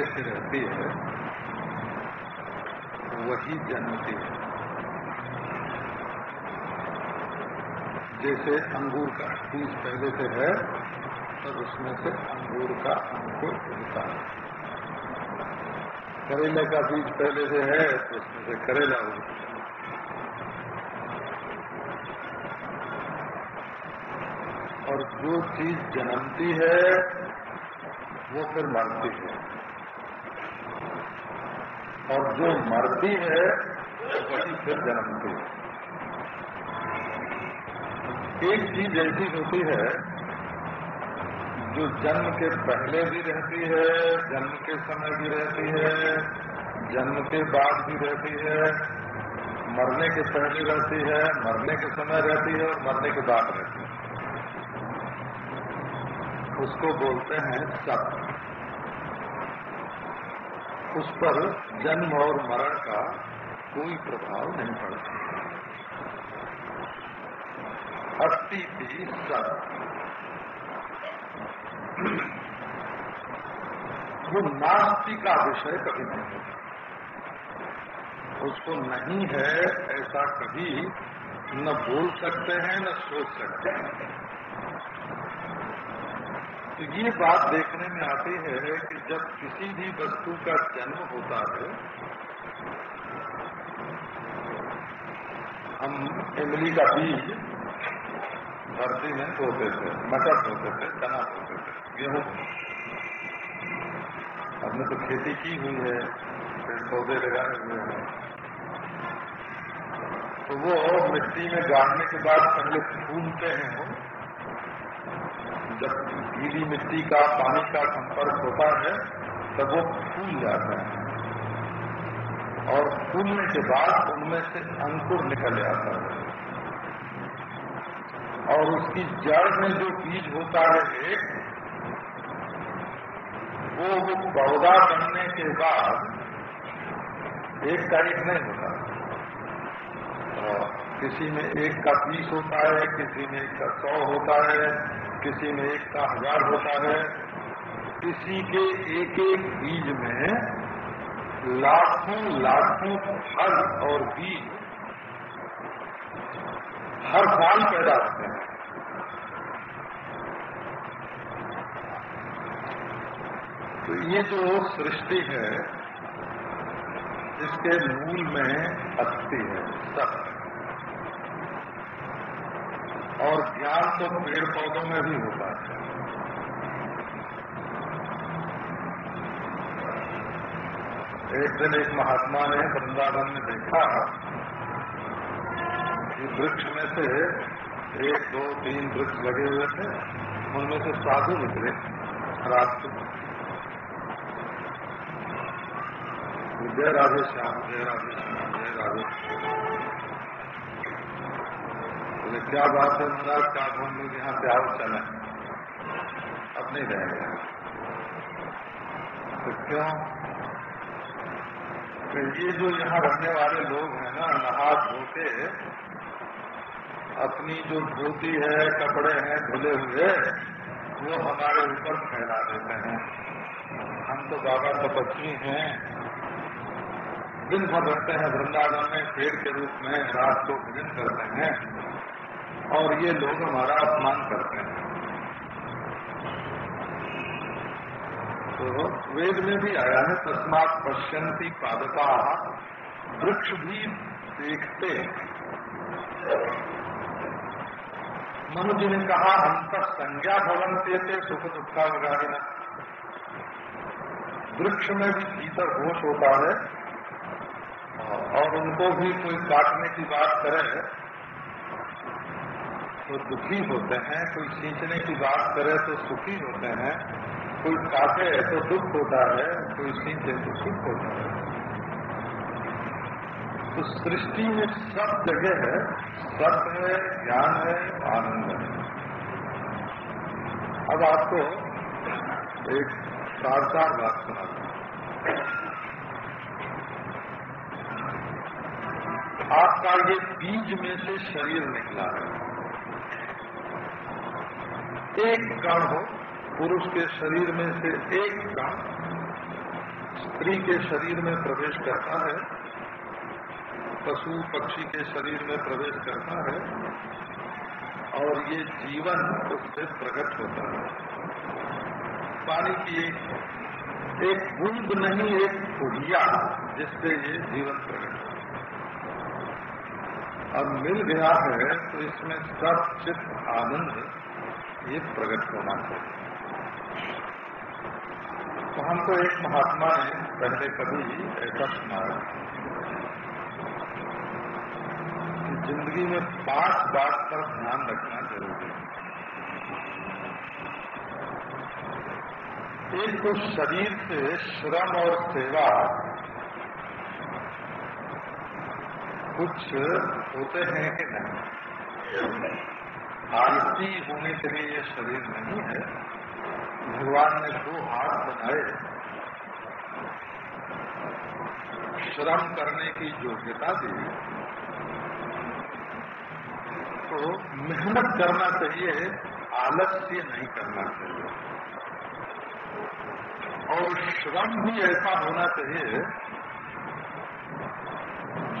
से रहती है, वही जन्मती है। जैसे अंगूर का बीज पहले से है, तब उसमें से अंगूर का अंकुर उगता है। करेले का बीज पहले से है तो उसमें से करेला उगता है। और जो चीज़ जन्मती है, वो फिर मरती है। और जो मरती है, वही फिर जन्मती है। एक चीज़ ऐसी होती है, जो जन्म के पहले भी रहती है, जन्म के समय भी रहती है, जन्म के बाद भी रहती है, मरने के पहले रहती है, मरने के समय रहती है और मरने के बाद रहती है। उसको बोलते हैं सत्य। उस पर जन्म और मरण का कोई प्रभाव नहीं पड़ता। अस्थि भी सत्य वो नास्ति का विषय कभी नहीं होता। उसको नहीं है ऐसा कभी न बोल सकते हैं, न सोच सकते हैं। तो ये बात देखने में आती है कि जब किसी भी वस्तु का जन्म होता है, हम इमली का बीज धरती में बोते थे, मटर बोते थे, चना बोते थे, गेहूँ हमने तो खेती की हुई है, पेड़ पौधे लगाए हुए हैं। तो वो मिट्टी में गाड़ने के बाद पहले फूलते हैं वो, जब गीली मिट्टी का, पानी का संपर्क होता है, तब वो फूल जाता है। और फूलने के बाद उनमें से अंकुर निकल जाता है। और उसकी जड़ में जो बीज होता है, वो वो पौधा बनने के बाद एक का एक नहीं होता किसी में एक का बीस होता है, किसी में एक का सौ होता है किसी में एक का हज़ार होता है, किसी के एक एक बीज में लाखों लाखों फल और बीज, हर साल पैदा होते हैं। तो ये जो सृष्टि है, इसके मूल में अस्थि है, सत्य। और ज्ञान तो पेड़ पौधों में भी होता है। एक दिन एक महात्मा ने वृंदावन में देखा कि वृक्ष में से एक, दो, तीन वृक्ष लगे हुए थे, उनमें से साधु निकले रात को। जय राधे श्याम, जय राधे श्याम, जय राधे बोले, क्या बात है महाराज? क्या हम लोग यहाँ से आओ, चले। अब नहीं रहेंगे। तो क्यों? तो ये जो यहाँ रहने वाले लोग हैं ना नहा धो के अपनी जो धोती है, कपड़े हैं, धुले हुए, वो हमारे ऊपर फैला देते हैं। हम तो बाबा तपस्वी हैं। दिन भर रहते हैं, वृंदावन में पेड़ के रूप में, रात को भजन करते हैं। और ये लोग हमारा अपमान करते हैं। तो वेद में भी आया है, तस्मात पश्यंती पादता वृक्ष भी देखते मनु जी ने कहा हम तक संज्ञा भवन थे सुख दुखा वगाना वृक्ष में भी भीतर होश होता है, और उनको भी कोई काटने की बात करे तो दुखी होते हैं, कोई खींचने की बात करे तो सुखी होते हैं, कोई काटे तो दुख होता है, कोई खींचे तो सुख होता है। तो सृष्टि में सब जगह है सत्य है, ज्ञान है, आनंद है। अब आपको एक चार चार बात सुना आपका ये बीज में से शरीर निकला है। एक कण हो, पुरुष के शरीर में से एक कण स्त्री के शरीर में प्रवेश करता है, पशु पक्षी के शरीर में प्रवेश करता है, और ये जीवन उससे प्रकट होता है। पानी की एक एक बूंद नहीं, एक फुहिया जिससे ये जीवन प्रकट होता है। अब मिल गया है तो इसमें सब चित्त आनंद ये प्रकट होना चाहिए तो हमको एक महात्मा ने पहले कभी ऐसा सुनाया कि ज़िंदगी में पाँच बात पर ध्यान रखना ज़रूरी है। एक तो शरीर से श्रम और सेवा कुछ होते हैं कि नहीं? आलसी होने के लिए ये शरीर नहीं है। भगवान ने दो हाथ बनाए। श्रम करने की योग्यता दी। तो मेहनत करना चाहिए, आलस्य नहीं करना चाहिए। और श्रम भी ऐसा होना चाहिए,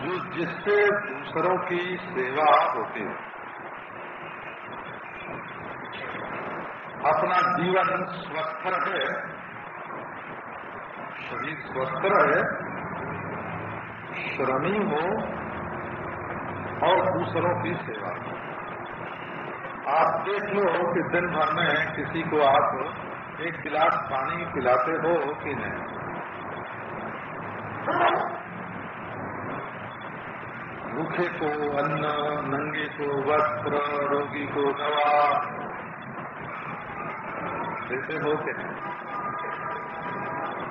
जो जिससे दूसरों की सेवा होती है। अपना जीवन स्वस्थ रहे, शरीर स्वस्थ रहे, श्रमी हो और दूसरों की सेवा हो। आप देख लो कि दिन भर में किसी को आप एक गिलास पानी पिलाते हो कि नहीं। भूखे को अन्न, नंगे को वस्त्र, रोगी को दवा देते हो कि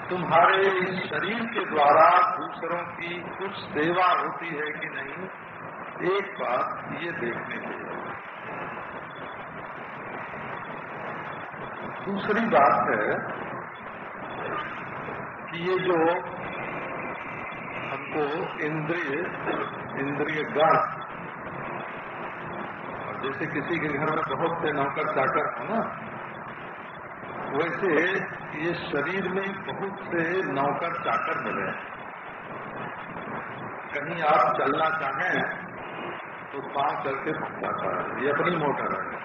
तुम्हारे शरीर के द्वारा दूसरों की कुछ सेवा होती है कि नहीं? एक बात ये देखने के लिए। दूसरी बात है कि ये जो हमको इंद्रिय इंद्रिय गण जैसे किसी के घर में बहुत से नौकर चाकर हो ना वैसे ये शरीर में बहुत से नौकर चाकर मिले हैं। कहीं आप चलना चाहें तो पाँव के जाता है। ये अपनी मोटर है।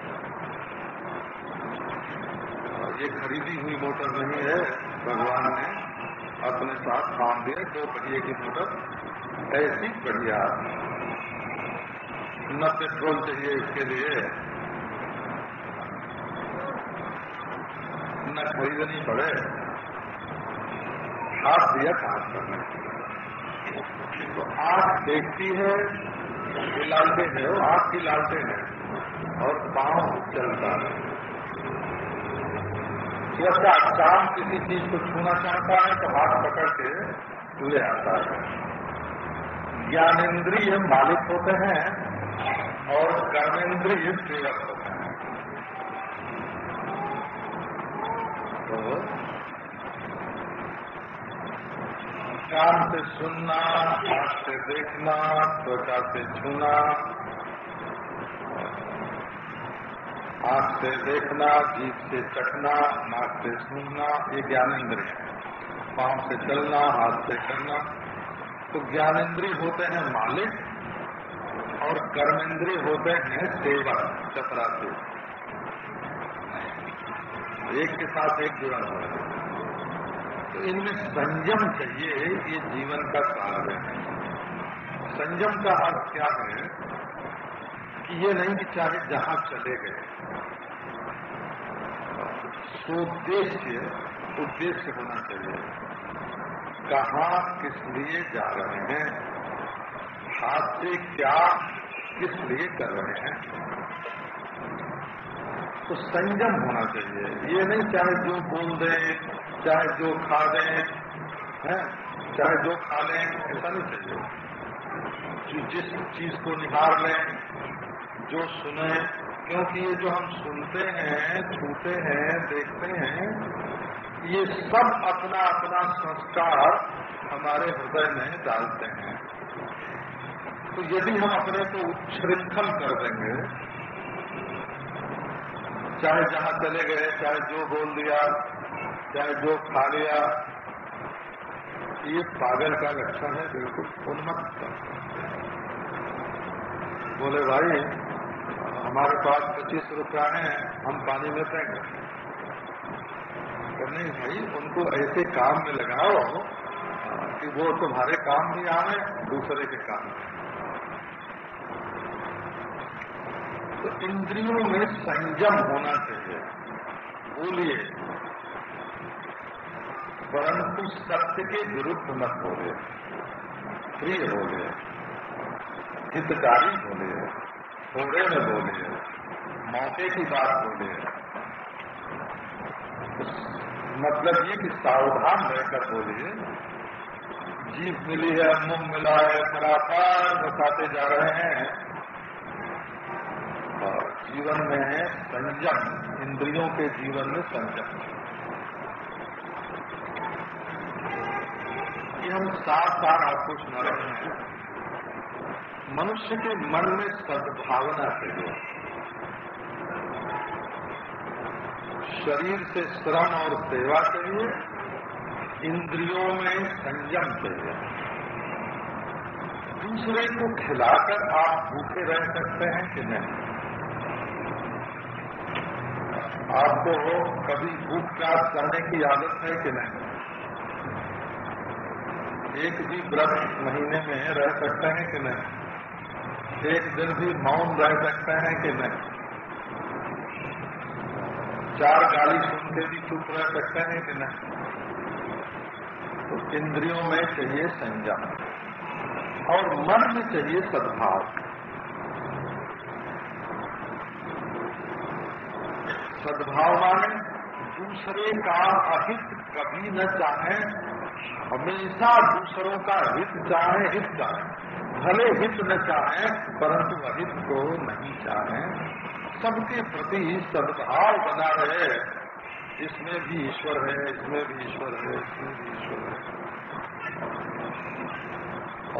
ये खरीदी हुई मोटर नहीं है, भगवान ने अपने साथ बाँध दिए दो पहिए की मोटर। ऐसी बढ़िया। न पेट्रोल चाहिए इसके लिए न खरीदनी पड़े हाथ दिया काम करने। तो आप देखती है, ये लालते हैं, वो आँख की लालते है, और पाँव चलता है। जैसा काम किसी चीज़ को छूना चाहता है तो हाथ पकड़ के ले आता है। ज्ञानेन्द्रिय मालिक होते हैं, और कर्मेंद्रिय सेवक होते हैं। कान से सुनना, आँख से देखना, त्वचा से छूना, आँख से देखना जीप से चखना, नाक से सुनना ये ज्ञानेन्द्रिय पाँव से चलना, हाथ से करना तो ज्ञानेन्द्रिय होते हैं मालिक और कर्मेंद्रिय होते हैं सेवक चपरासी एक के साथ एक जुड़ा हुआ है। तो इनमें संयम चाहिए, ये जीवन का सार है। संयम का अर्थ क्या है कि ये नहीं कि चाहे जहाँ चले गए। सोद्देश्य उद्देश्य होना चाहिए। कहा, किस लिए जा रहे हैं? हाथ से क्या, किस लिए कर रहे हैं? तो संयम होना चाहिए। ये नहीं चाहे जो बोल दें, चाहे जो खा दें, है? चाहे जो खा लें, ऐसा नहीं चाहिए। जिस चीज़ को निहार लें, जो सुने, क्योंकि ये जो हम सुनते हैं, छूते हैं, देखते हैं, ये सब अपना अपना संस्कार हमारे हृदय में डालते हैं। तो यदि हम अपने को उच्छृंखल कर देंगे चाहे जहाँ चले गए, चाहे जो बोल दिया, चाहे जो खा लिया, ये पागल का लक्षण है, बिल्कुल उन्मत्त। बोले, भाई, हमारे पास पच्चीस रुपया है, हम पानी में फेंक नहीं, भाई, उनको ऐसे काम में लगाओ कि वो तुम्हारे काम नहीं आए, दूसरे के काम में। तो इंद्रियों में संयम होना चाहिए। बोलिए। परंतु सत्य के विरुद्ध मत बोले प्रिय बोले हितकारी बोले थोड़े में बोले मौके की बात बोले मतलब ये कि सावधान रहकर बोलिए। जीव मिली है, मुँह मिला है खरापार बताते जा रहे हैं। जीवन में संयम, इंद्रियों के जीवन में संयम। ये हम साफ़ साफ़ आपको सुना रहे हैं। मनुष्य के मन में सद्भावना चाहिए शरीर से श्रम और सेवा चाहिए इंद्रियों में संयम चाहिए दूसरे को खिलाकर आप भूखे रह सकते हैं कि नहीं? आपको कभी भूख प्यास करने की आदत है कि नहीं? एक भी व्रत महीने में रह सकते हैं कि नहीं? एक दिन भी मौन रह सकते हैं कि नहीं? चार गाली सुन के भी चुप रह सकते हैं कि नहीं? तो इंद्रियों में चाहिए संयम और मन में चाहिए सद्भाव। सद्भाव माने, दूसरे का अहित कभी न चाहे हमेशा दूसरों का हित चाहे हित चाहे भले हित न चाहे, परंतु अहित को नहीं चाहे। सबके प्रति सद्भाव बना रहे। इसमें भी ईश्वर है, इसमें भी ईश्वर है, इसमें भी ईश्वर है।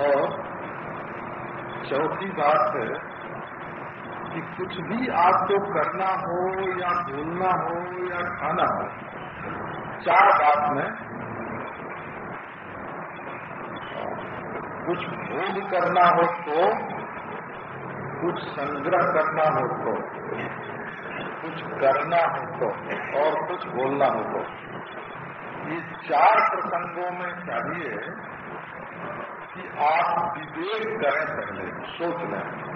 और चौथी बात है कि कुछ भी आपको करना हो या बोलना हो या खाना हो, चार बात में कुछ भोग करना हो तो कुछ संग्रह करना हो तो कुछ करना हो तो और कुछ बोलना हो तो। ये चार प्रसंगों में चाहिए कि आप विवेक करें पहले, सोच लें।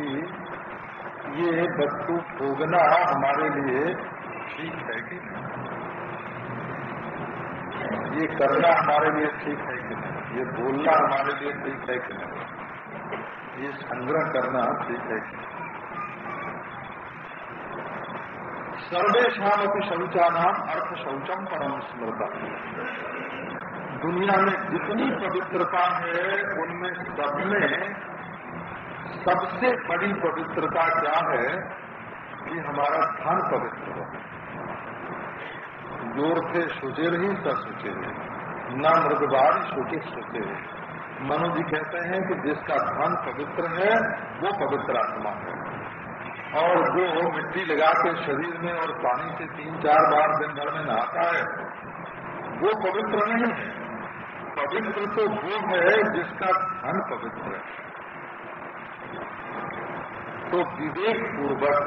कि ये वस्तु भोगना हमारे लिए ठीक है कि नहीं? ये करना हमारे लिए ठीक है कि नहीं? ये बोलना हमारे लिए ठीक है कि नहीं? ये संग्रह करना ठीक है कि नहीं? सर्वेशम अपनी शौचा नाम अर्थ शौचम परम स्मृता दुनिया में जितनी पवित्रता है, उनमें सब में सबसे बड़ी पवित्रता क्या है कि हमारा धन पवित्र हो। ज़ोर से सुचेर ही सुचे न मृदबार सुचे सुचे मनु जी कहते हैं कि जिसका धन पवित्र है, वो पवित्र आत्मा है। और जो मिट्टी लगा के शरीर में और पानी से तीन चार बार दिन भर में नहाता है, वो पवित्र नहीं है। पवित्र तो वो है जिसका धन पवित्र है। तो विवेक पूर्वक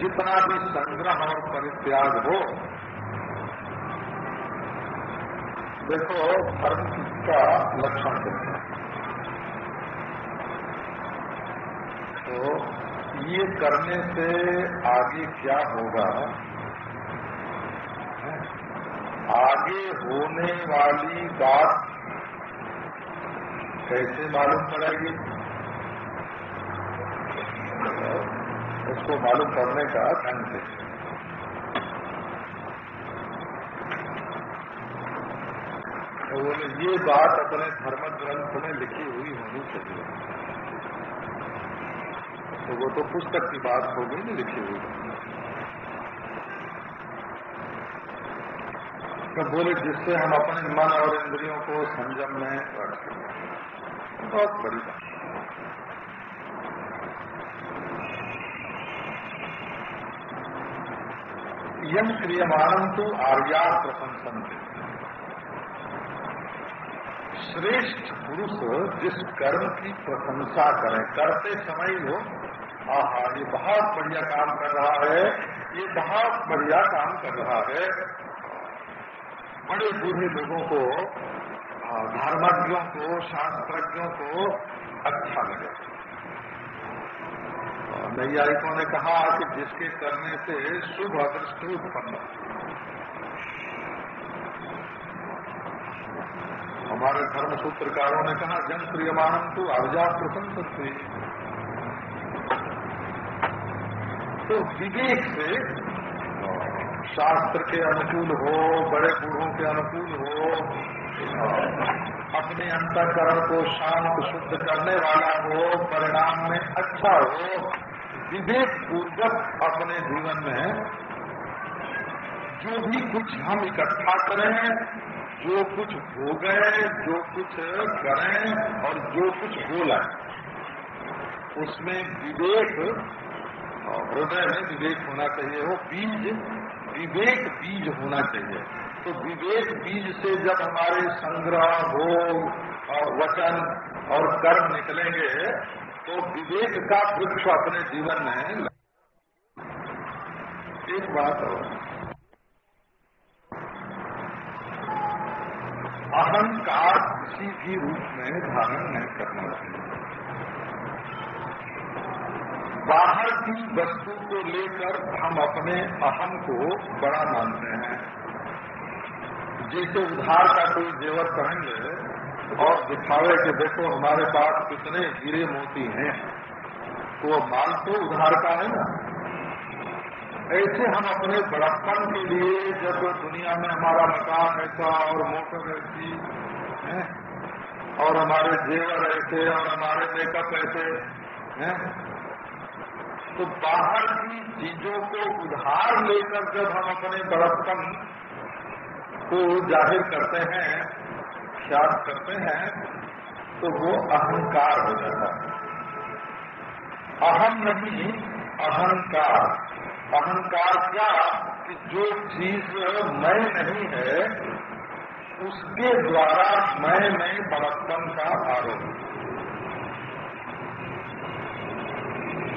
जितना भी संग्रह और परित्याग हो, देखो धर्म का लक्षण है तो ये करने से आगे क्या होगा? आगे होने वाली बात कैसे मालूम पड़ेगी? उसको मालूम करने का ढंग से। तो बोले, ये बात अपने धर्म ग्रंथ में लिखी हुई होनी चाहिए। तो वो तो पुस्तक की बात हो गई लिखी हुई। तो बोले, जिससे हम अपने मन और इंद्रियों को संयम में रख सकें। बहुत बड़ी बात। यम क्रियमाणम तो आर्या प्रशंसन श्रेष्ठ पुरुष जिस कर्म की प्रशंसा करें, करते समय वो, आहा, ये बहुत बढ़िया काम कर रहा है, ये बहुत बढ़िया काम कर रहा है। बड़े बूढ़े लोगों को धर्मज्ञों को, शास्त्रज्ञों को अच्छा लगे। नैयायिकों ने कहा कि जिसके करने से शुभ अदृष्टि उत्पन्न हमारे धर्म सूत्रकारों ने कहा, जन प्रियमान तो अर्जा प्रसन्न तो विवेक से शास्त्र के अनुकूल हो, बड़े बूढ़ों के अनुकूल हो, अपने अंतकरण को शांत शुद्ध करने वाला हो, परिणाम में अच्छा हो विवेक पूर्वक अपने जीवन में जो भी कुछ हम इकट्ठा करें, जो कुछ हो गए, जो कुछ करें और जो कुछ बोला उसमें विवेक, हृदय में विवेक होना चाहिए, वो बीज, विवेक बीज होना चाहिए। तो विवेक बीज से जब हमारे संग्रह, भोग और वचन और कर्म निकलेंगे तो विवेक का वृक्ष अपने जीवन में एक बात और। अहंकार किसी भी रूप में धारण नहीं करना चाहिए। बाहर की वस्तु को लेकर हम अपने अहम को बड़ा मानते हैं। जैसे उधार का कोई जेवर पहन और दिखावे कि देखो, हमारे पास कितने हीरे मोती हैं। तो वो माल तो उधार का है ना। ऐसे हम अपने बड़प्पन के लिए जब दुनिया में हमारा मकान ऐसा और मोटर ऐसी और हमारे जेवर ऐसे और हमारे मेकअप ऐसे, हैं तो बाहर की चीज़ों को उधार लेकर जब हम अपने बड़प्पन को ज़ाहिर करते हैं ख्याल करते हैं तो वो अहंकार हो जाता है। अहम नहीं, अहंकार। अहंकार क्या? कि जो चीज़ मैं नहीं है, उसके द्वारा मैं में बड़प्पन का आरोप।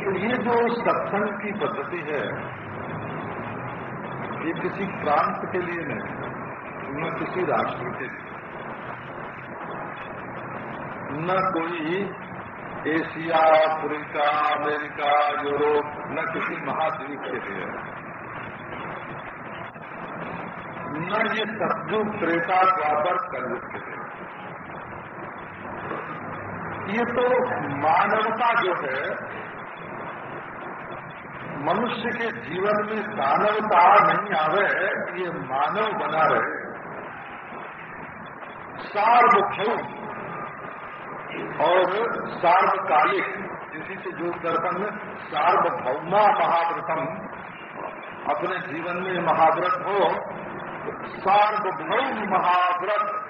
तो ये जो सत्संग की पद्धति है, ये किसी प्रांत के लिए नहीं, न किसी राष्ट्र के लिए। न कोई एशिया, अफ्रीका, अमेरिका, यूरोप, न किसी महाद्वीप के लिए। न ये सतयुग त्रेता द्वापर कलयुग के लिए। ये तो मानवता जो है, मनुष्य के जीवन में दानवता नहीं आवे, ये मानव बना रहे। सार्वभौम और सार्वकालिक, इसी से जो में सार्वभौमा महाव्रतम, अपने जीवन में महाव्रत हो सार्वभौम महाव्रत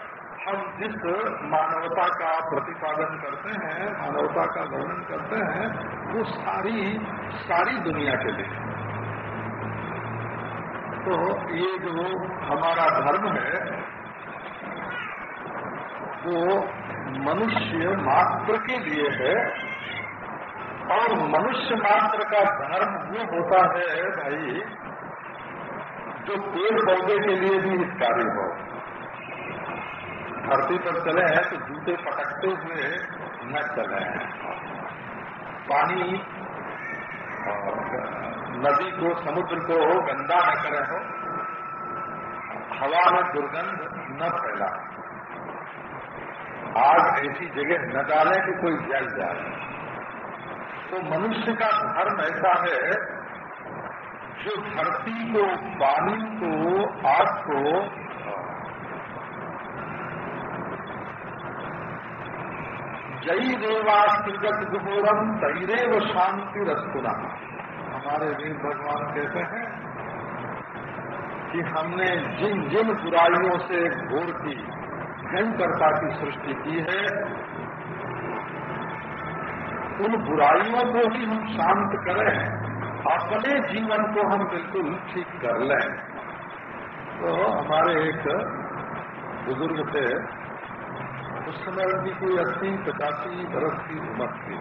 हम जिस मानवता का प्रतिपादन करते हैं, मानवता का वर्णन करते हैं, वो सारी सारी दुनिया के लिए। तो ये जो हमारा धर्म है, वो मनुष्य मात्र के लिए है और मनुष्य मात्र का धर्म वो होता है भाई, जो पेड़ पौधे के लिए भी हितकारी हो। धरती पर चले हैं तो जूते पटकते हुए न चले हैं। पानी नदी को, समुद्र को गंदा न करे हो। हवा में दुर्गंध न फैला आग ऐसी जगह न डालें कि कोई जल जाए। तो मनुष्य का धर्म ऐसा है, जो धरती को पानी को आग को जई देवास्त्रिगत गुहोरम तैरेव शांति रस्तुना। हमारे वीर भगवान कहते हैं कि हमने जिन जिन बुराइयों से घोर की भयंकरता की सृष्टि की है। उन बुराइयों को ही हम शांत करें, अपने जीवन को हम बिल्कुल ठीक कर लें। तो हमारे एक बुज़ुर्ग थे, उस समय उनकी कोई अस्सी, पचासी बरस की उम्र थी।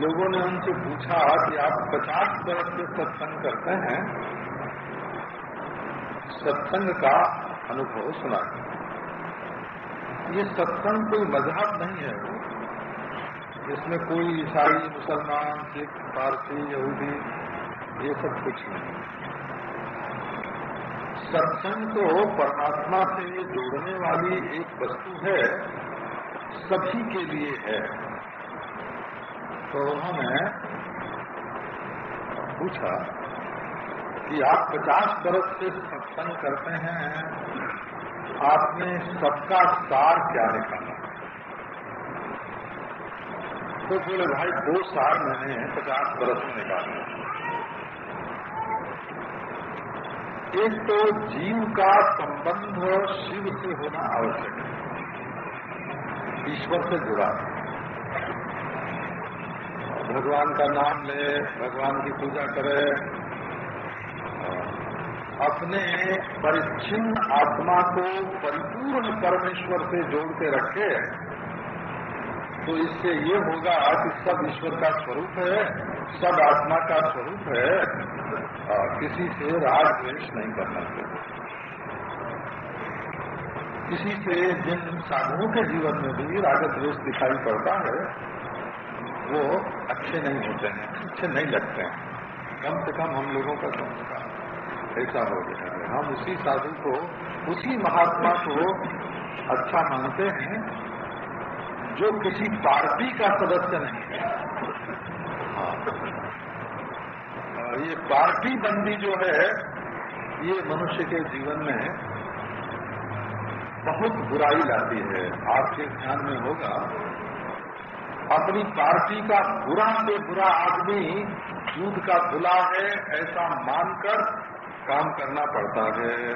लोगों ने उनसे पूछा कि आप पचास बरस से सत्संग करते हैं? सत्संग का अनुभव सुना। ये सत्संग कोई मज़हब नहीं है। वो इसमें कोई ईसाई, मुसलमान, सिख, पारसी, यहूदी, ये सब कुछ नहीं। सत्संग तो परमात्मा से जोड़ने वाली एक वस्तु है, सभी के लिए है। तो उन्होंने पूछा कि आप पचास बरस से सत्संग करते हैं, आपने सबका सार क्या निकाला तो बोले, भाई, दो साल मैंने पचास बरस में निकाले एक तो जीव का संबंध शिव से होना आवश्यक है। ईश्वर से जुड़ा। भगवान का नाम ले, भगवान की पूजा करे अपने परिच्छिन्न आत्मा को परिपूर्ण परमेश्वर से जोड़ के रखे तो इससे ये होगा कि सब ईश्वर का स्वरूप है सब आत्मा का स्वरूप है आ, किसी से राग द्वेष नहीं करना चाहिए किसी से जिन साधुओं के जीवन में भी राग द्वेष दिखाई पड़ता है वो अच्छे नहीं होते हैं अच्छे नहीं लगते हैं। कम से कम हम लोगों का संस्कार। ऐसा हो गया है। हम उसी साधु को, उसी महात्मा को अच्छा मानते हैं, जो किसी पार्टी का सदस्य नहीं है। हाँ। ये पार्टी बंदी जो है, ये मनुष्य के जीवन में बहुत बुराई लाती है। आपके ध्यान में होगा, अपनी पार्टी का बुरा से बुरा आदमी, दूध का धुला है, ऐसा मानकर काम करना पड़ता है।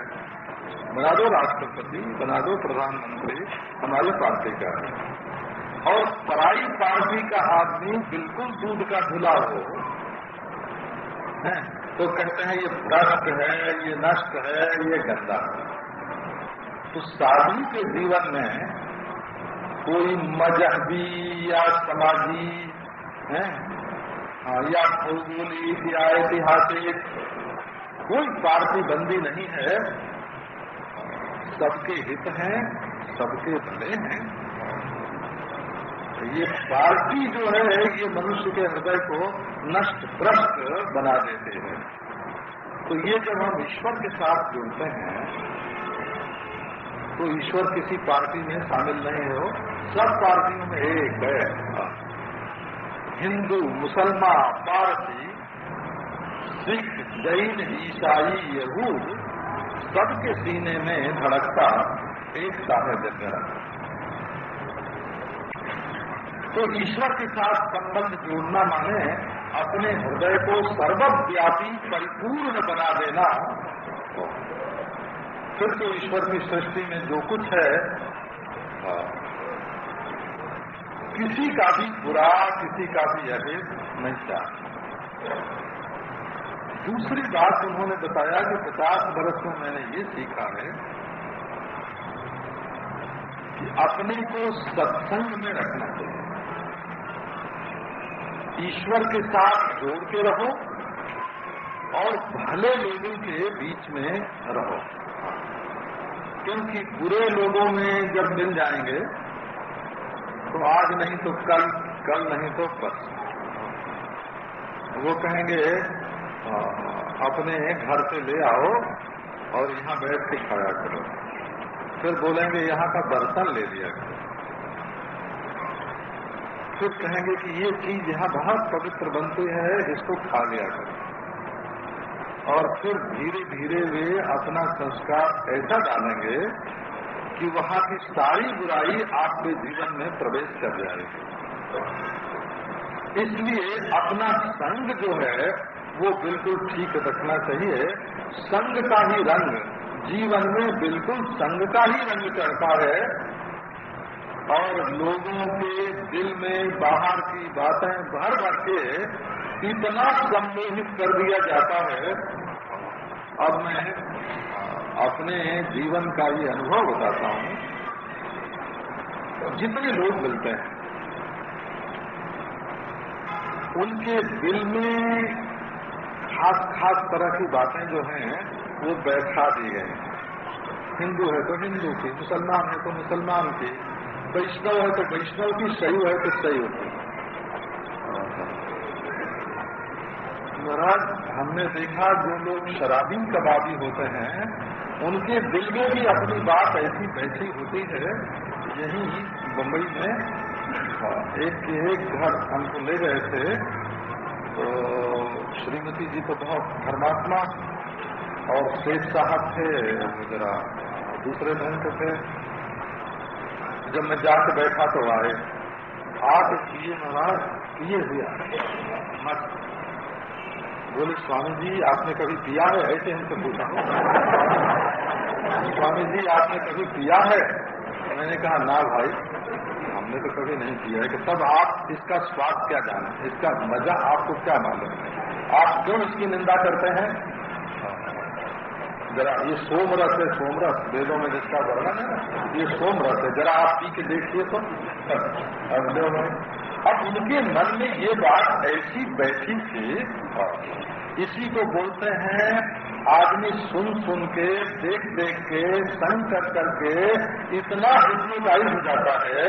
बना दो राष्ट्रपति बना दो प्रधानमंत्री हमारे पार्टी का। है और पराई पार्टी का आदमी बिल्कुल दूध का धुला हो है? तो कहते हैं ये भ्रष्ट है ये नष्ट है ये गंदा है। तो साधु के जीवन में कोई मजहबी या समाजी है? हाँ, या भौगोलिक या ऐतिहासिक कोई पार्टी बंदी नहीं है। सबके हित हैं, सबके भले हैं। ये पार्टी जो है, ये मनुष्य के हृदय को नष्ट भ्रष्ट बना देते हैं। तो ये जब हम ईश्वर के साथ जुड़ते हैं तो ईश्वर किसी पार्टी में शामिल नहीं हो। सब पार्टियों में एक है। हिंदू, मुसलमान, पारसी सिख जैन ईसाई यहूद सबके सीने में धड़कता एक साहब तो ईश्वर के साथ संबंध जोड़ना माने अपने हृदय को सर्वव्यापी, परिपूर्ण बना देना। फिर तो ईश्वर की सृष्टि में जो कुछ है। किसी का भी बुरा, किसी का भी अहित नहीं चाहता। दूसरी बात उन्होंने बताया कि पचास वर्ष में मैंने ये सीखा है कि अपने को सत्संग में रखना चाहिए। ईश्वर के साथ जोड़ के रहो और भले लोगों के बीच में रहो। क्योंकि बुरे लोगों में जब मिल जाएँगे तो आज नहीं तो कल कल नहीं तो परसों। वो कहेंगे अपने घर से ले आओ और यहाँ बैठ के खाया करो। फिर बोलेंगे, यहाँ का बर्तन ले लिया करो। फिर कहेंगे कि ये चीज़ यहाँ बहुत पवित्र बनती है, इसको खा लिया करो। और फिर धीरे धीरे वे अपना संस्कार ऐसा डालेंगे कि वहाँ की सारी बुराई आपके जीवन में प्रवेश कर जाएगी। इसलिए अपना संग जो है वो बिल्कुल ठीक रखना चाहिए। संग का ही रंग, जीवन में बिल्कुल संग का ही रंग चढ़ता है। और लोगों के दिल में बाहर की बातें भर भर के इतना सम्मोहित कर दिया जाता है। अब मैं अपने जीवन का ये अनुभव बताता हूँ। जितने लोग मिलते हैं, उनके दिल में खास खास तरह की बातें जो हैं, वो बैठा दी गई हैं। हिंदू है तो हिंदू की, मुसलमान है तो मुसलमान की, वैष्णव है तो वैष्णव की शैव है तो शैव की महाराज, हमने देखा जो लोग शराबी कबाबी होते हैं, उनके दिल में भी अपनी बात ऐसी वैसी होती है, यही बम्बई में एक के एक घर हमको ले गए थे श्रीमती जी तो बहुत धर्मात्मा और शेख साहब थे जरा दूसरे ढंग के थे। जब मैं जाकर बैठा तो आए। आके किए महाराज, किए हुए मत बोले, स्वामी जी, आपने कभी पिया है? ऐसे हमसे पूछा स्वामी जी, आपने कभी पिया है? मैंने कहा, ना भाई। हमने तो कभी नहीं किया है कि तब आप इसका स्वाद क्या जाने, इसका मज़ा आपको क्या मालूम है? आप क्यों इसकी निंदा करते हैं? जरा ये सोमरस है, सोमरस, वेदों में जिसका वर्णन है ना, ये सोमरस है। जरा आप पी के देखिए तो। अगले में अब उनके मन में ये बात ऐसी बैठी थी इसी को बोलते हैं आदमी सुन सुन के, देख देख के, संग कर करके इतना हिप्नोटाइज हो जाता है,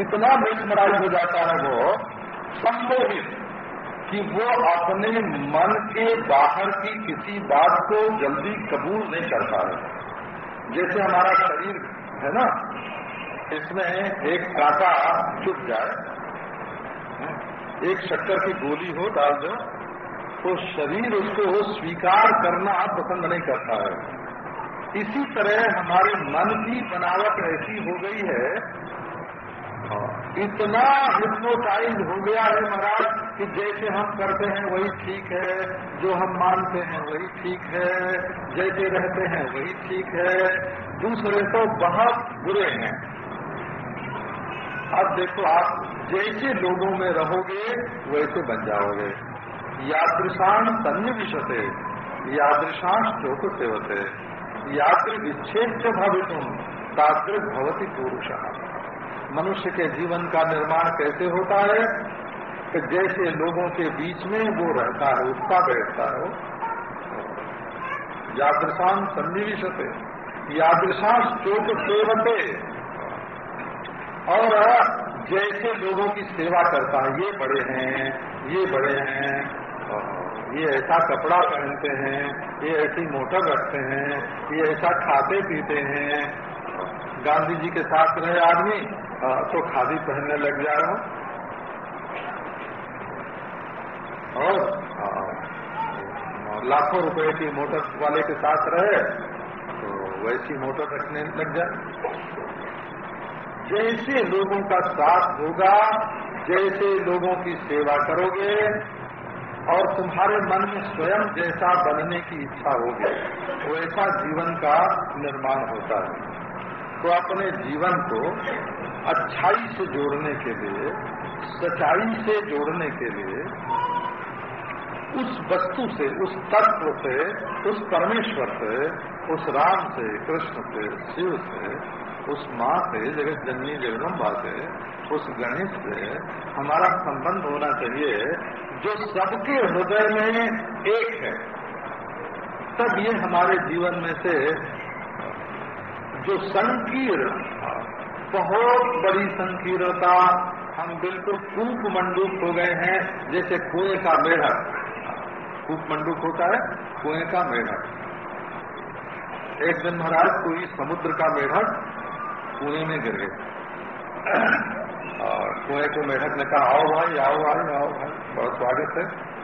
इतना मेस्मराइज हो जाता है वो संबोधित कि वो अपने मन के बाहर की किसी बात को जल्दी कबूल नहीं कर पा रहे। जैसे हमारा शरीर है ना, इसमें एक कांटा चुप जाए, एक शक्कर की गोली हो, डाल दो तो शरीर उसको स्वीकार करना पसंद नहीं करता है। इसी तरह हमारे मन की बनावट ऐसी हो गई है, इतना हिप्नोटाइज हो गया है महाराज कि जैसे हम करते हैं वही ठीक है, जो हम मानते हैं वही ठीक है, जैसे रहते हैं वही ठीक है, दूसरे तो बहुत बुरे हैं। अब देखो आप जैसे लोगों में रहोगे, वैसे बन जाओगे। यादृशान तन्य विषते यादृशांश चोक सेवते यात्र विच्छेद भवितुम तादृक भवती पुरुष। मनुष्य के जीवन का निर्माण कैसे होता है? कि जैसे लोगों के बीच में वो रहता है, उठता बैठता है, यादृशान सन्निविशते, यादृशान चोट सेवते और जैसे लोगों की सेवा करता है, ये बड़े हैं, ये बड़े हैं ये ऐसा कपड़ा पहनते हैं, ये ऐसी मोटर रखते हैं, ये ऐसा खाते पीते हैं। गांधी जी के साथ रहे आदमी तो खादी पहनने लग जा रहा और लाखों रुपए की मोटर वाले के साथ रहे तो वैसी मोटर रखने लग जाए जैसे लोगों का साथ होगा, जैसे लोगों की सेवा करोगे और तुम्हारे मन में स्वयं जैसा बनने की इच्छा होगी, वैसा जीवन का निर्माण होता है। तो अपने जीवन को अच्छाई से जोड़ने के लिए, सच्चाई से जोड़ने के लिए, उस वस्तु से, उस तत्व से, उस परमेश्वर से, उस राम से, कृष्ण से, शिव से उस माँ से जगत जननी जगदम्बा से, उस गणेश से हमारा संबंध होना चाहिए जो सबके हृदय में एक है। तब ये हमारे जीवन में से जो संकीर्ण बहुत बड़ी संकीर्णता, हम बिल्कुल कूप मंडूक हो गए हैं, जैसे कुएँ का मेढक कूप मंडूक होता है, कुएँ का मेढक एक दिन महाराज कोई समुद्र का मेढक कुएँ में गिर गए और कुएँ को मेढक ने कहा, आओ भाई आओ भाई आओ भाई। बहुत स्वागत है।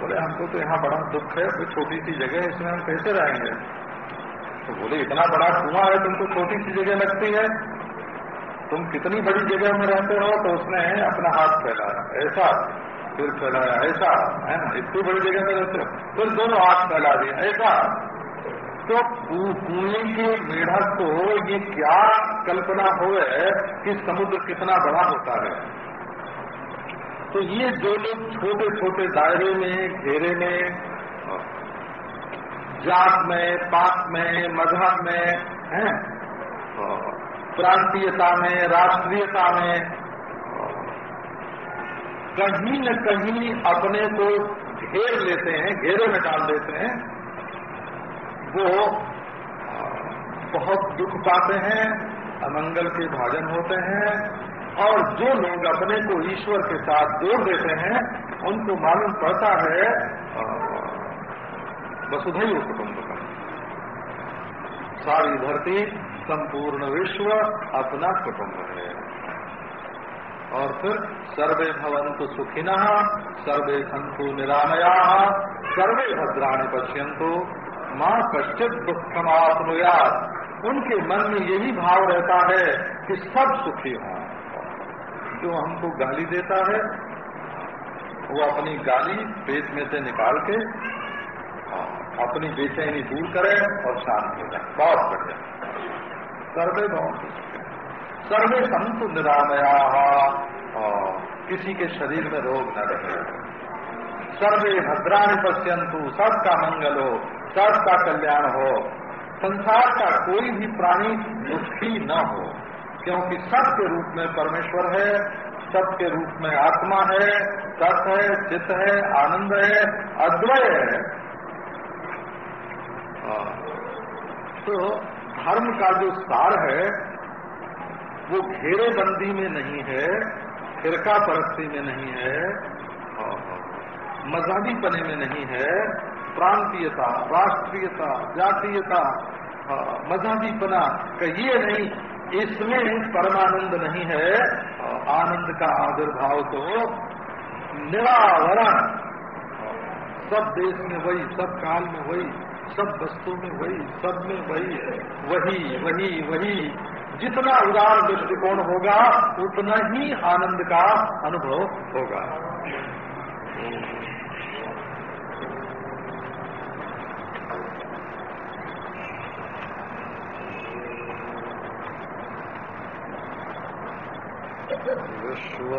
बोले, हमको तो यहाँ बड़ा दुख है छोटी सी जगह है, इसमें हम कैसे रहेंगे? तो बोले, इतना बड़ा कुआँ है, तुमको छोटी सी जगह लगती है। तुम कितनी बड़ी जगह में रहते हो? तो उसने अपना हाथ फैलाया। ऐसा। फिर फैलाया, ऐसा। है ना? इतनी बड़ी जगह में रहते हो? फिर दोनों हाथ फैला दिया ऐसा। तो कुएँ के मेढक को ये क्या कल्पना हो कि समुद्र कितना बड़ा होता है? तो ये जो लोग छोटे छोटे दायरे में, घेरे में, जात में, पात में, मज़हब में, है? प्रांतीयता में, राष्ट्रीयता में, कहीं न कहीं अपने को घेर लेते हैं, घेरे में डाल देते हैं। वो बहुत दुख पाते हैं, अमंगल के भाजन होते हैं, और जो लोग अपने को ईश्वर के साथ जोड़ देते हैं, उनको मालूम पड़ता है वसुधैव कुटुंबकम। सारी धरती संपूर्ण विश्व अपना कुटुंब है। और फिर सर्वे भवंतु सुखिना, सर्वे संतु निरामया, सर्वे भद्राणी पश्यंतु माँ कश्चित दुख दुखमात्मयात उनके मन में यही भाव रहता है कि सब सुखी हों। जो हमको गाली देता है, वो अपनी गाली पेट में से निकाल के अपनी बेचैनी दूर करें और शांत हो जाए। बहुत बढ़िया। सर्वे बहुत सर्वे संतु निरामया। किसी के शरीर में रोग न रहे। सर्वे भद्राणी पश्यंतु सबका मंगल। हो सबका कल्याण हो, संसार का कोई भी प्राणी दुखी न हो, क्योंकि सब के रूप में परमेश्वर है, सब के रूप में आत्मा है सत है, चित्त है, आनंद है, अद्वय है। तो धर्म का जो सार है, वो घेरेबंदी में नहीं है, फिरका परस्ती में नहीं है मजहबी पने में नहीं है प्रांतीयता, राष्ट्रीयता, जातीयता मजहबी पना कहिए नहीं, इसमें परमानंद नहीं है। आनंद का आविर्भाव तो निरावरण। सब देश में वही, सब काल में वही, सब वस्तु में वही, सब में वही वही वही वही। जितना उदार दृष्टिकोण होगा, उतना ही आनंद का अनुभव होगा। विश्व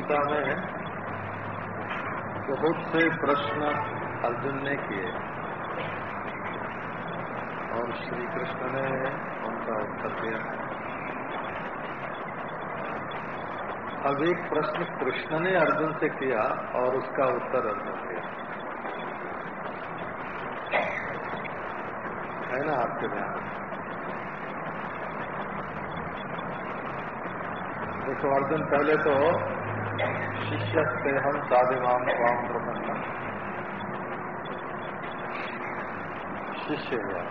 गीता में बहुत से प्रश्न अर्जुन ने किए। और श्री कृष्ण ने उनका उत्तर दिया। अब एक प्रश्न कृष्ण ने अर्जुन से किया और उसका उत्तर अर्जुन दिया। है ना आपके ध्यान? देखो, अर्जुन पहले तो से हम साधिमान स्वाम प्रबंधन शिष्य हुआ।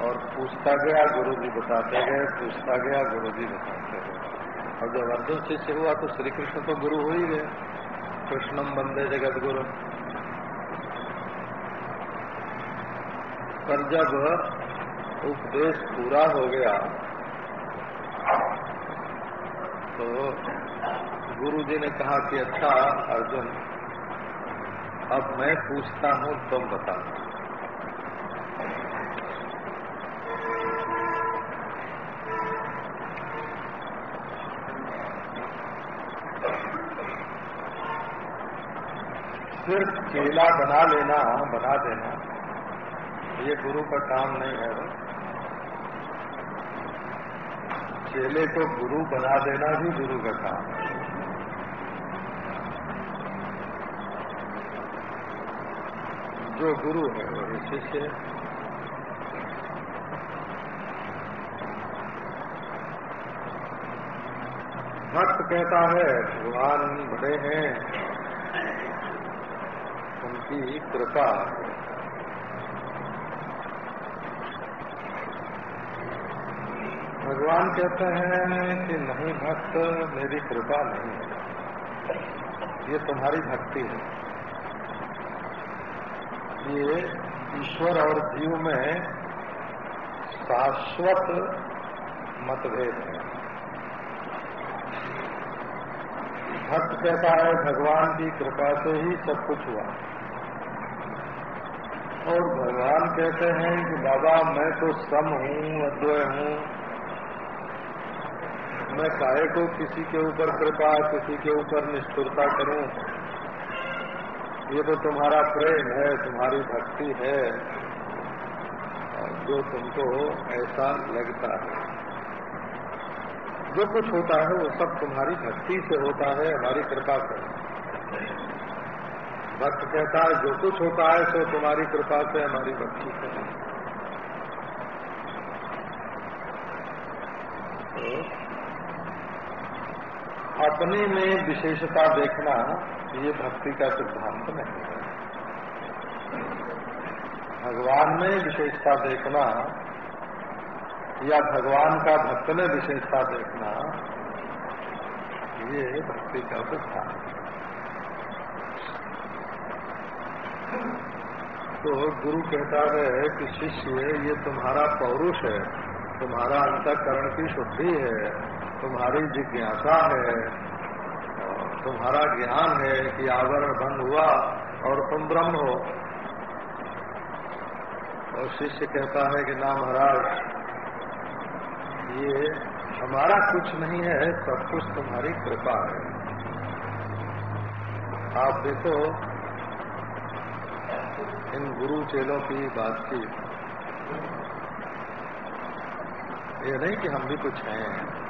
और पूछता गया गुरु जी बताते गए, पूछता गया गुरु जी बताते गए। और जब अर्जुन शिष्य हुआ तो श्री कृष्ण तो गुरु हो ही गए। कृष्णम बंदे जगत गुरु पर जब उपदेश पूरा हो गया तो गुरु जी ने कहा कि अच्छा अर्जुन, अब मैं पूछता हूँ, तुम बता सिर्फ़ केला बना लेना, बना देना। ये गुरु का काम नहीं है। चेले को गुरु बना देना भी गुरु का काम है। जो गुरु है वही शिष्य है। भक्त कहता है, भगवान बड़े हैं। उनकी कृपा भगवान कहते हैं कि नहीं भक्त, मेरी कृपा नहीं है। ये तुम्हारी भक्ति है। ये ईश्वर और जीव में शाश्वत मतभेद है। भक्त कहता है, भगवान की कृपा से ही सब कुछ हुआ। और भगवान कहते हैं कि, बाबा, मैं तो सम हूँ, अद्वय हूँ मैं काहे को किसी के ऊपर कृपा, किसी के ऊपर निष्ठुरता करूँ? ये तो तुम्हारा प्रेम है, तुम्हारी भक्ति है। जो तुमको ऐसा लगता है, जो कुछ होता है, वो सब तुम्हारी भक्ति से होता है, हमारी कृपा से। भक्त कहता है, जो कुछ होता है, सो तुम्हारी कृपा से, हमारी भक्ति से। तो अपने में विशेषता देखना ये भक्ति का सिद्धांत नहीं है। भगवान में विशेषता देखना या भगवान का भक्त में विशेषता देखना, ये भक्ति का सिद्धांत तो गुरु कहता है कि शिष्य, ये तुम्हारा पौरुष है, तुम्हारा अंतकरण की शुद्धि है। तुम्हारी जिज्ञासा है, तुम्हारा ज्ञान है कि आवरण भंग हुआ और तुम ब्रह्म हो। और शिष्य कहता है कि, ना महाराज, ये हमारा कुछ नहीं है, सब कुछ तुम्हारी कृपा है। आप देखो, इन गुरु चेलों की बातचीत ये नहीं कि हम भी कुछ हैं।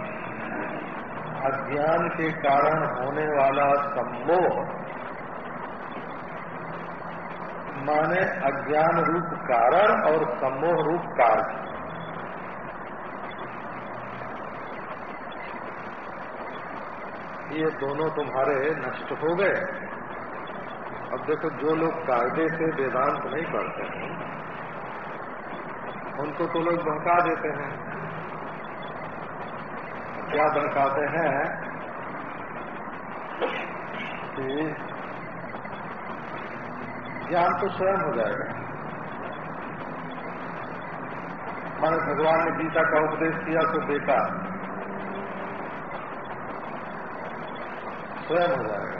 अज्ञान के कारण होने वाला सम्मोह माने अज्ञान रूप कारण और सम्मोह रूप कार्य ये दोनों तुम्हारे नष्ट हो गए। अब देखो, जो लोग कायदे से वेदांत नहीं पढ़ते हैं, उनको तो लोग बहका देते हैं। क्या बहकाते हैं कि ज्ञान तो स्वयं हो जाएगा। माने भगवान ने गीता का उपदेश किया तो बेकार स्वयं हो जाएगा।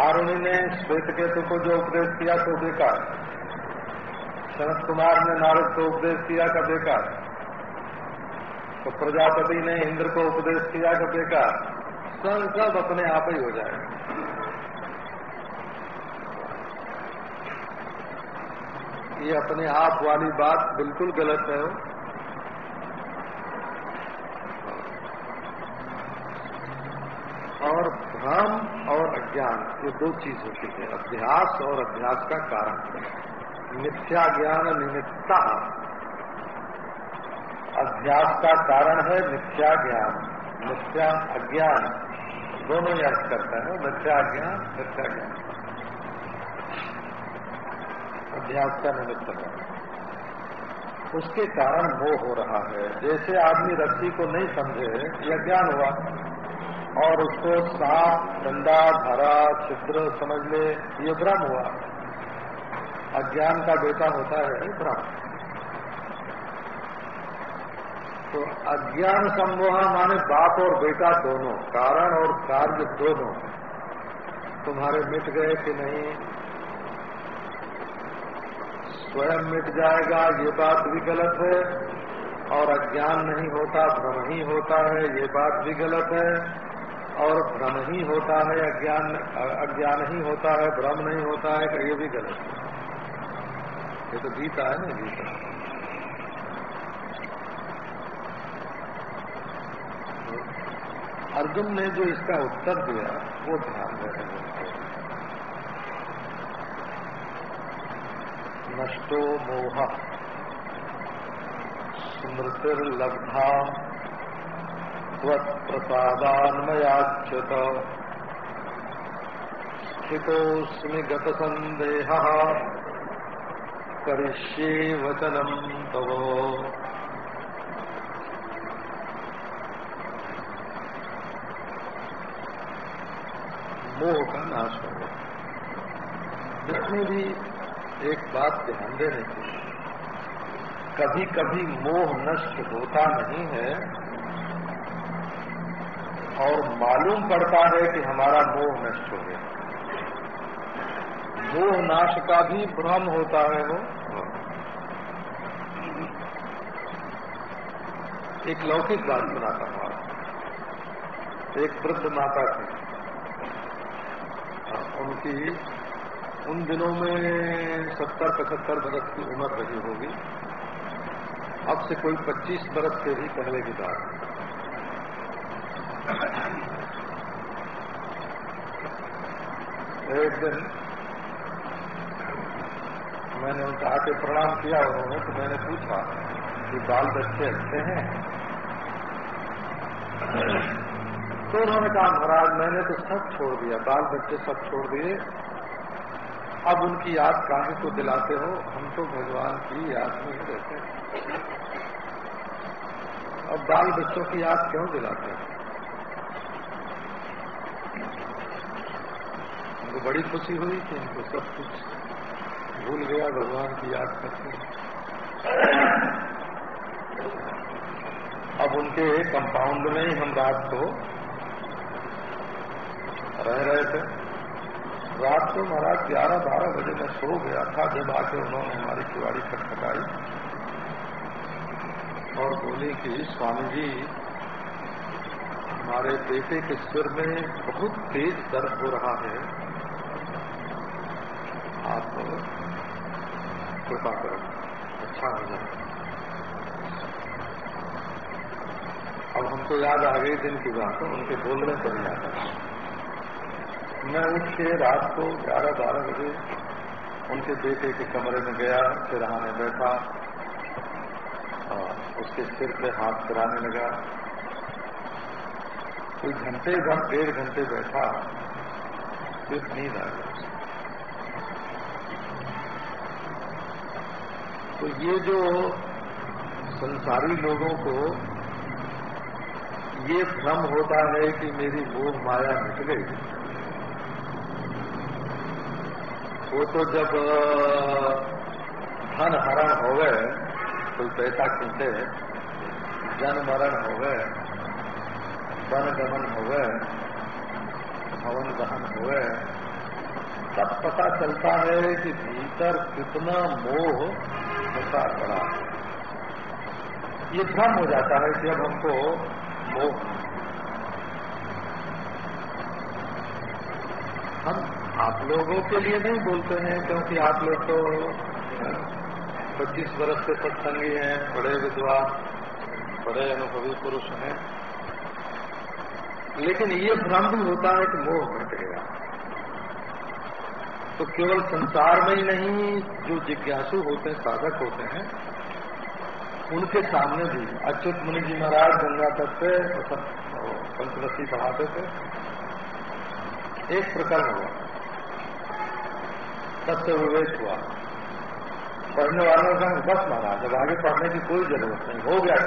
आरुणि ने श्वेत केतु को जो उपदेश किया तो बेकार शरद कुमार ने नारद को उपदेश किया का बेकार। तो प्रजापति ने इंद्र को उपदेश किया का बेकार। सब सब अपने आप ही हो जाए। ये अपने आप वाली बात बिल्कुल गलत है। और भ्रम और अज्ञान, ये दो चीज़ होती है। अभ्यास और अभ्यास का कारण। मिथ्या ज्ञान निमित्ता। अभ्यास का कारण है मिथ्या ज्ञान। मिथ्या अज्ञान। दोनों ही अर्थ करते हैं। मिथ्या ज्ञान मिथ्या ज्ञान। अध्यास का निमित्त है। उसके कारण मोह हो रहा है। जैसे आदमी रस्सी को नहीं समझे, यह ज्ञान हुआ। और उसको सांप, डंडा, धरा, छिद्र समझ ले, ये भ्रम हुआ। अज्ञान का बेटा होता है भ्रम तो अज्ञान समूह माने बाप और बेटा दोनों, कारण और कार्य दोनों। तुम्हारे मिट गए कि नहीं? स्वयं मिट जाएगा, ये बात भी गलत है। और अज्ञान नहीं होता, भ्रम ही होता है, ये बात भी गलत है। और भ्रम ही होता है, अज्ञान अज्ञान ही होता है, भ्रम नहीं होता है, ये भी गलत है। ये तो गीता है ना गीता अर्जुन ने जो इसका उत्तर दिया, वो ध्यान देने नष्टो मोह स्मृतिर्लब्धा त्वत्प्रसादान्मयाच्युत स्थितोऽस्मि गतसन्देहः। करिष्ये वचनम् तव। मोह का नाश होगा। इसमें भी एक बात ध्यान देने की कभी कभी मोह नष्ट होता नहीं है और मालूम पड़ता है कि हमारा मोह नष्ट हो गया। मोह नाश का भी भ्रम होता है वो। एक लौकिक बात सुनाता हूँ एक वृद्ध माता थी। उनकी उन दिनों में सत्तर, पचहत्तर बरस की उम्र रही होगी। अब से कोई पच्चीस बरस के भी पहले की बात एक दिन मैंने उनका आके प्रणाम किया उन्होंने तो मैंने पूछा कि बाल बच्चे अच्छे हैं? तो उन्होंने कहा, महाराज, मैंने तो सब छोड़ दिया बाल बच्चे सब छोड़ दिए। अब उनकी याद काहे को दिलाते हो? हम तो भगवान की याद में ही रहते हैं। अब बाल बच्चों की याद क्यों दिलाते हैं? उनको बड़ी खुशी हुई कि उनको सब कुछ भूल गया, भगवान की याद करके अब उनके कंपाउंड में ही हम रात को रह रहे थे। रात को महाराज ग्यारह बारह बजे में सो गया था, जब आके उन्होंने हमारी किवाड़ी खटखटाई और बोली कि स्वामी जी हमारे बेटे के सिर में बहुत तेज दर्द हो रहा है। आप कृपा करो अच्छा हो जाए। अब हमको याद आ गई दिन की बात, उनके बोलने पर याद आ मैं उठ के रात को ग्यारह बारह बजे उनके बेटे के कमरे में गया सिरहाने बैठा उसके सिर पे हाथ कराने लगा। कोई घंटे भर डेढ़ घंटे बैठा, फिर नींद आ गया तो ये जो संसारी लोगों को ये भ्रम होता है कि मेरी मोह माया निकले वो तो जब धन हरण हो गए कोई पैसा खींचे जन मरण हो गए वन गमन हो गए, भवन दहन हो गए, तब पता चलता है कि भीतर कितना मोह होता पड़ा। ये भ्रम हो जाता है जब हमको मोह हम आप लोगों के लिए नहीं बोलते हैं, क्योंकि आप लोग तो पच्चीस वर्ष से सत्संगी हैं, बड़े विद्वान, बड़े अनुभवी पुरुष हैं। लेकिन ये भ्रम भी होता है कि मोह घट गया। तो केवल संसार में ही नहीं, जो जिज्ञासु होते हैं, साधक होते हैं, उनके सामने भी, अच्युत मुनि जी महाराज गंगा तट पे पंचदशी पढ़ाते थे, एक प्रकरण हुआ। सत्य विवेक हुआ। पढ़ने वालों का बस माना जब आगे पढ़ने की कोई ज़रूरत नहीं, हो गया।